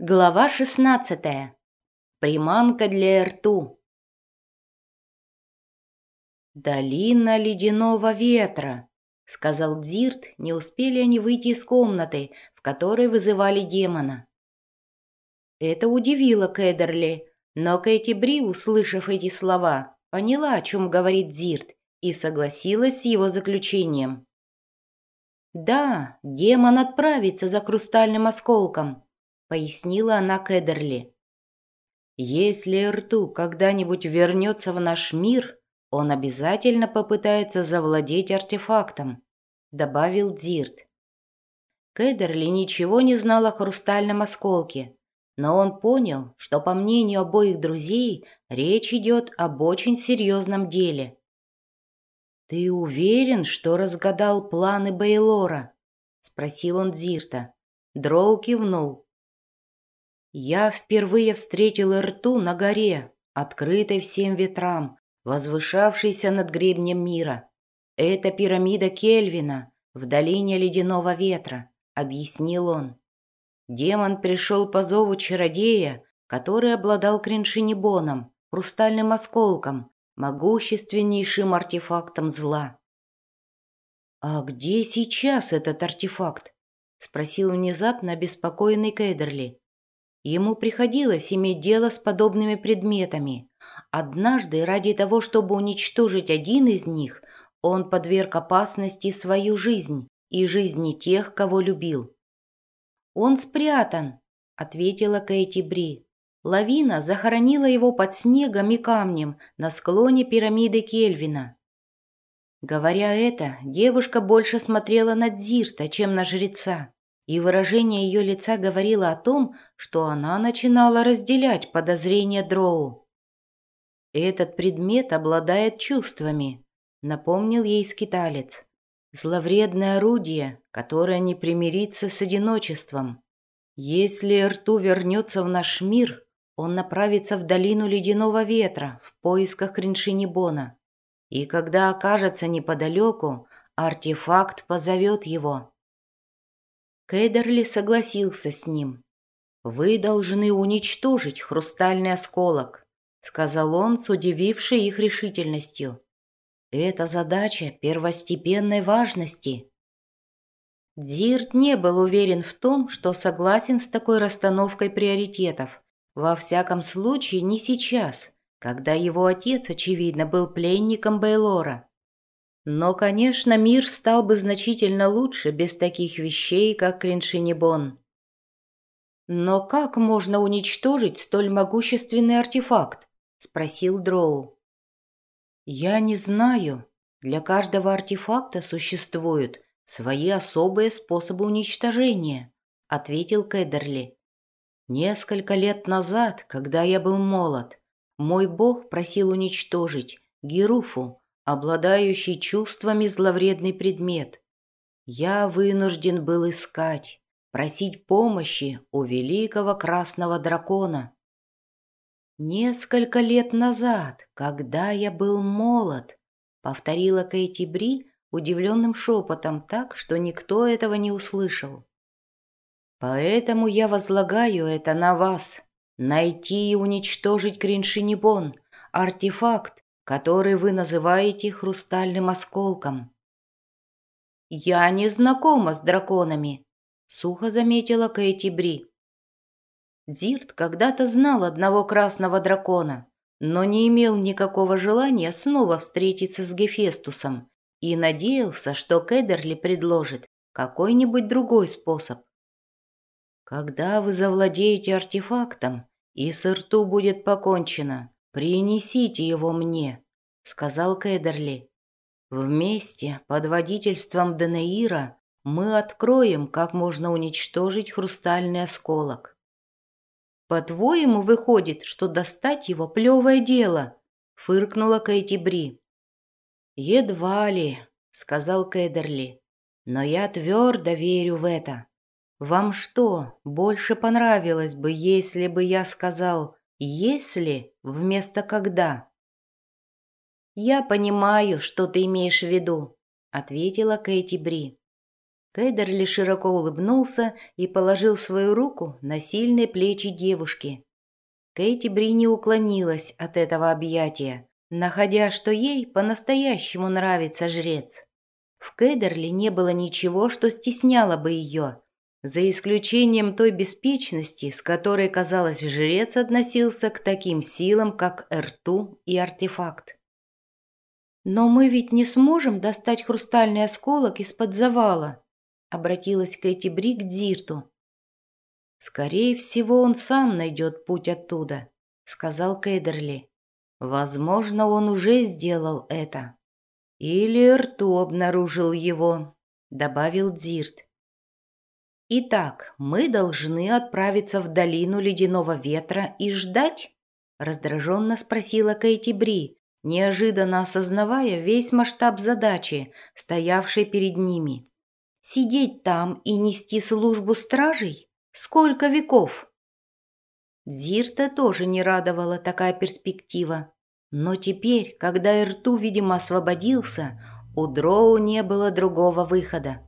Глава шестнадцатая. Приманка для рту. «Долина ледяного ветра», — сказал Дзирт, не успели они выйти из комнаты, в которой вызывали демона. Это удивило Кэдерли, но Кэти Бри, услышав эти слова, поняла, о чем говорит Дзирт, и согласилась с его заключением. «Да, демон отправится за хрустальным осколком», — пояснила она Кэдерли. «Если Рту когда-нибудь вернется в наш мир, он обязательно попытается завладеть артефактом», — добавил Дзирт. Кэдерли ничего не знал о хрустальном осколке, но он понял, что, по мнению обоих друзей, речь идет об очень серьезном деле. «Ты уверен, что разгадал планы Бейлора?» — спросил он Дзирта. Дроу кивнул. Я впервые встретил рту на горе, открытой всем ветрам, возвышавшейся над гребнем мира. Это пирамида Кельвина в долине ледяного ветра, объяснил он. Демон пришел по зову чародея, который обладал криншинибоном, хрустальным осколком, могущественнейшим артефактом зла. «А где сейчас этот артефакт?» — спросил внезапно обеспокоенный Кейдерли. Ему приходилось иметь дело с подобными предметами. Однажды, ради того, чтобы уничтожить один из них, он подверг опасности свою жизнь и жизни тех, кого любил. «Он спрятан», — ответила Кэти Бри. Лавина захоронила его под снегом и камнем на склоне пирамиды Кельвина. Говоря это, девушка больше смотрела на Дзирта, чем на жреца и выражение ее лица говорило о том, что она начинала разделять подозрения Дроу. «Этот предмет обладает чувствами», — напомнил ей скиталец. «Зловредное орудие, которое не примирится с одиночеством. Если рту вернется в наш мир, он направится в долину ледяного ветра в поисках Криншинибона. И когда окажется неподалеку, артефакт позовет его». Кейдерли согласился с ним. «Вы должны уничтожить хрустальный осколок», — сказал он с удивившей их решительностью. «Это задача первостепенной важности». Дзирт не был уверен в том, что согласен с такой расстановкой приоритетов. Во всяком случае, не сейчас, когда его отец, очевидно, был пленником Бейлора. Но, конечно, мир стал бы значительно лучше без таких вещей, как Криншинибон. «Но как можно уничтожить столь могущественный артефакт?» — спросил Дроу. «Я не знаю. Для каждого артефакта существуют свои особые способы уничтожения», — ответил Кэдерли. «Несколько лет назад, когда я был молод, мой бог просил уничтожить Геруфу, обладающий чувствами зловредный предмет. Я вынужден был искать, просить помощи у великого красного дракона. Несколько лет назад, когда я был молод, повторила Кейти Бри удивленным шепотом так, что никто этого не услышал. Поэтому я возлагаю это на вас, найти и уничтожить Криншинибон, артефакт, который вы называете хрустальным осколком. «Я не знакома с драконами», — сухо заметила Кэти Бри. Дзирт когда-то знал одного красного дракона, но не имел никакого желания снова встретиться с Гефестусом и надеялся, что Кедерли предложит какой-нибудь другой способ. Когда вы завладеете артефактом, и с рту будет покончено, «Принесите его мне», — сказал Кэдерли. «Вместе, под водительством Денеира, мы откроем, как можно уничтожить хрустальный осколок». «По-твоему, выходит, что достать его — плевое дело?» — фыркнула Кэти. «Едва ли», — сказал Кэдерли. «Но я твердо верю в это. Вам что, больше понравилось бы, если бы я сказал «если» вместо «когда». «Я понимаю, что ты имеешь в виду», — ответила Кэти Бри. Кейдерли широко улыбнулся и положил свою руку на сильные плечи девушки. Кейти Брини уклонилась от этого объятия, находя, что ей по-настоящему нравится жрец. В Кейдерли не было ничего, что стесняло бы ее, за исключением той беспечности, с которой, казалось, жрец относился к таким силам, как Эрту и артефакт. «Но мы ведь не сможем достать хрустальный осколок из-под завала», обратилась Кэти Бри к Дзирту. «Скорее всего, он сам найдет путь оттуда», — сказал Кейдерли. «Возможно, он уже сделал это». «Или Эрту обнаружил его», — добавил Дзирт. «Итак, мы должны отправиться в долину ледяного ветра и ждать?» — раздраженно спросила Кейти Бри, неожиданно осознавая весь масштаб задачи, стоявшей перед ними. «Сидеть там и нести службу стражей? Сколько веков?» Дзирта тоже не радовала такая перспектива. Но теперь, когда Ирту, видимо, освободился, у Дроу не было другого выхода.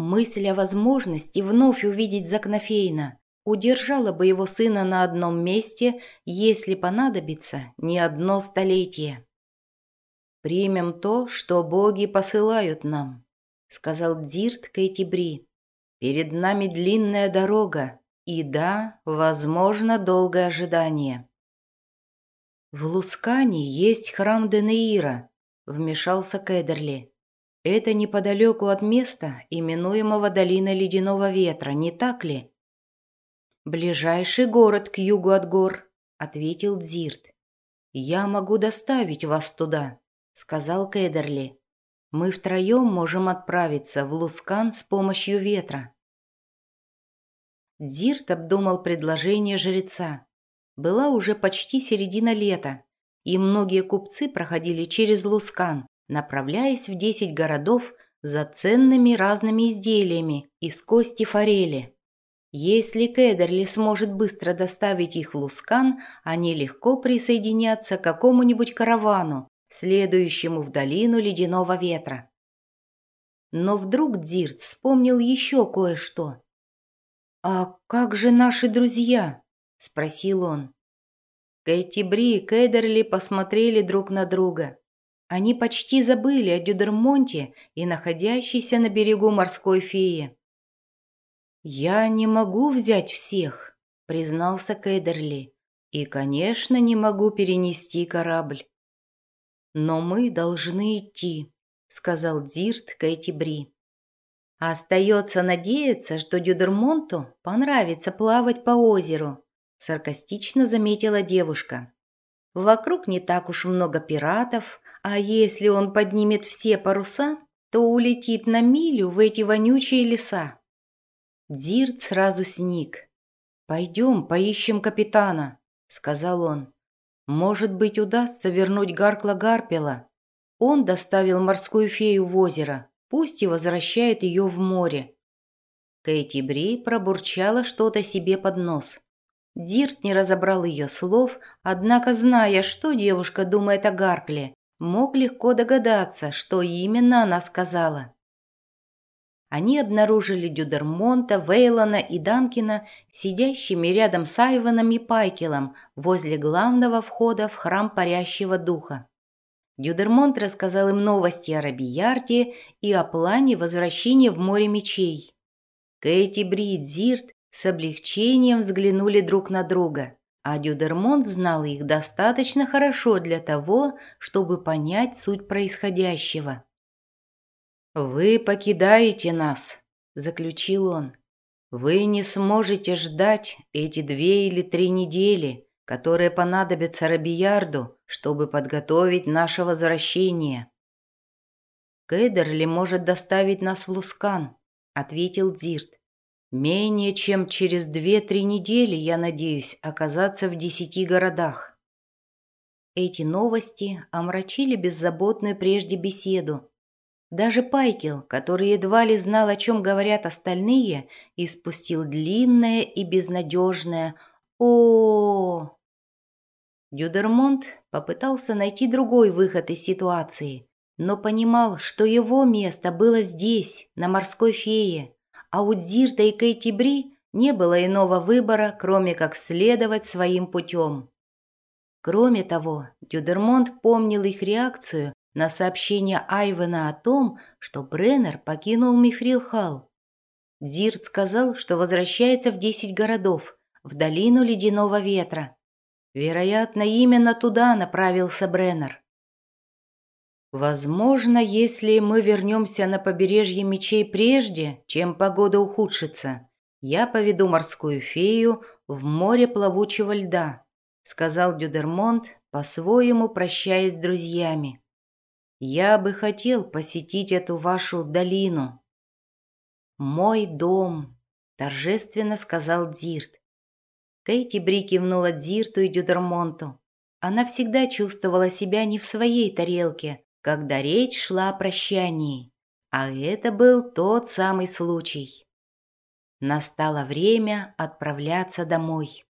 Мысль о возможности вновь увидеть Закнофейна удержала бы его сына на одном месте, если понадобится не одно столетие. «Примем то, что боги посылают нам», — сказал Дзирт Кейтибри. «Перед нами длинная дорога, и да, возможно, долгое ожидание». «В Лускане есть храм Денеира», — вмешался Кедерли. Это неподалеку от места, именуемого Долиной Ледяного Ветра, не так ли? «Ближайший город к югу от гор», — ответил Дзирт. «Я могу доставить вас туда», — сказал Кедерли. «Мы втроем можем отправиться в Лускан с помощью ветра». Дзирт обдумал предложение жреца. Была уже почти середина лета, и многие купцы проходили через Лускан направляясь в десять городов за ценными разными изделиями из кости форели. Если Кедерли сможет быстро доставить их в Лускан, они легко присоединятся к какому-нибудь каравану, следующему в долину ледяного ветра. Но вдруг Дзирт вспомнил еще кое-что. «А как же наши друзья?» — спросил он. Кэти Бри и Кедерли посмотрели друг на друга. Они почти забыли о Дюдермонте и находящейся на берегу морской феи. «Я не могу взять всех», — признался Кейдерли. «И, конечно, не могу перенести корабль». «Но мы должны идти», — сказал Дзирт Кэти Бри. «Остается надеяться, что Дюдермонту понравится плавать по озеру», — саркастично заметила девушка. «Вокруг не так уж много пиратов, а если он поднимет все паруса, то улетит на милю в эти вонючие леса. Дирт сразу сник. «Пойдем, поищем капитана», — сказал он. «Может быть, удастся вернуть Гаркла Гарпела. Он доставил морскую фею в озеро, пусть и возвращает ее в море». Кэти Бри пробурчала что-то себе под нос. Дирт не разобрал ее слов, однако, зная, что девушка думает о Гаркле, мог легко догадаться, что именно она сказала. Они обнаружили Дюдермонта, Вейлона и Данкина сидящими рядом с Айвоном и Пайкелом возле главного входа в храм Парящего Духа. Дюдермонт рассказал им новости о Рабиярде и о плане возвращения в море мечей. Кэти, Дзирт с облегчением взглянули друг на друга а Дюдермонт знал их достаточно хорошо для того, чтобы понять суть происходящего. «Вы покидаете нас», — заключил он. «Вы не сможете ждать эти две или три недели, которые понадобятся Робиярду, чтобы подготовить наше возвращение». «Кэдерли может доставить нас в Лускан», — ответил Дзирт. Менее чем через две-три недели я надеюсь оказаться в десяти городах. Эти новости омрачили беззаботную прежде беседу. Даже Пайкел, который едва ли знал, о чем говорят остальные, испустил длинное и безнадежное о, -о, Дюдермонт попытался найти другой выход из ситуации, но понимал, что его место было здесь, на морской фее, а у Дзирта и Кейти Бри не было иного выбора, кроме как следовать своим путем. Кроме того, Дюдермонт помнил их реакцию на сообщение Айвена о том, что Бреннер покинул Мифрилхал. Дзирт сказал, что возвращается в десять городов, в долину Ледяного Ветра. Вероятно, именно туда направился Бреннер. Возможно, если мы вернемся на побережье мечей прежде, чем погода ухудшится, я поведу морскую фею в море плавучего льда, сказал Дюдермонт, по-своему прощаясь с друзьями. Я бы хотел посетить эту вашу долину. Мой дом, торжественно сказал Дзирт. Кейти Бри кивнула Дзирту и Дюдермонту. Она всегда чувствовала себя не в своей тарелке, когда речь шла о прощании, а это был тот самый случай. Настало время отправляться домой.